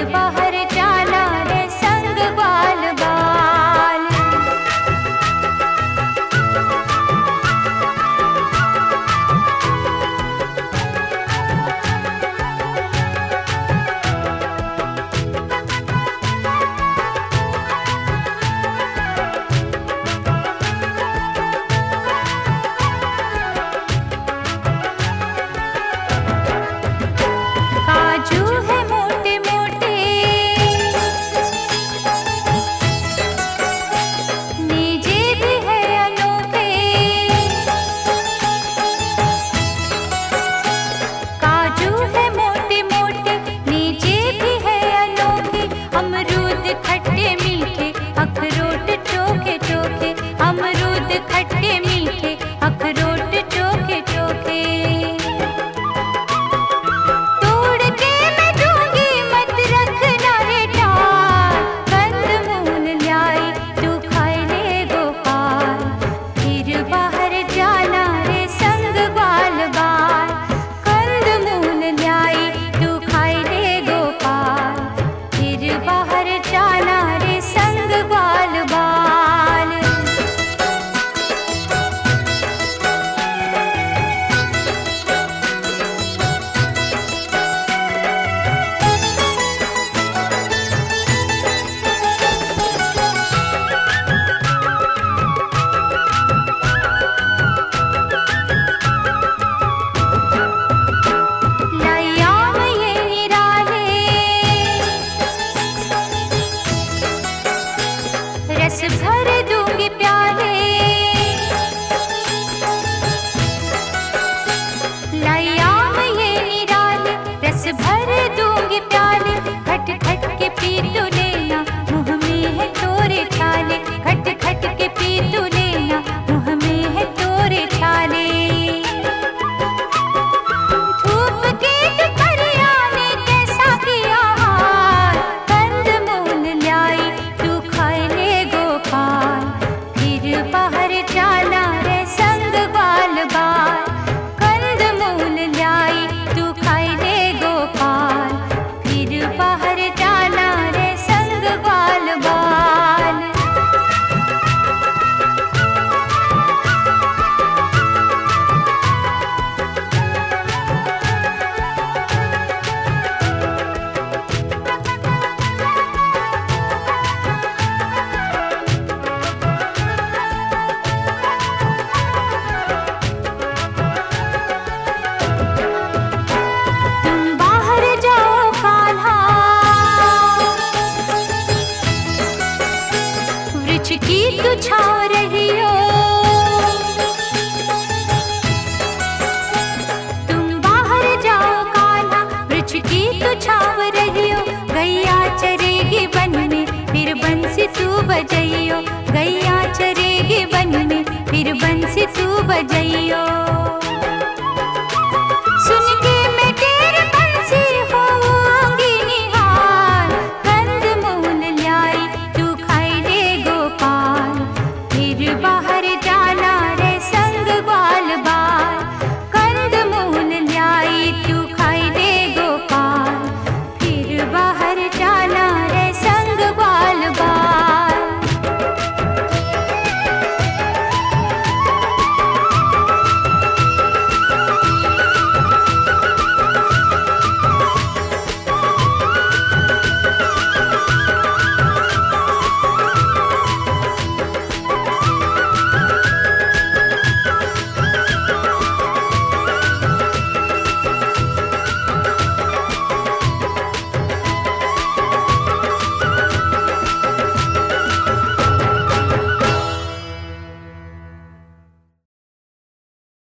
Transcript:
दिल बहा प्यास भर दूँगी प्यार। की तो छाव रहियो, गैया चरेगी बन में, फिर बंसी तू बजइयो गैया चरेगी बन में, फिर बंसी तू बजइयो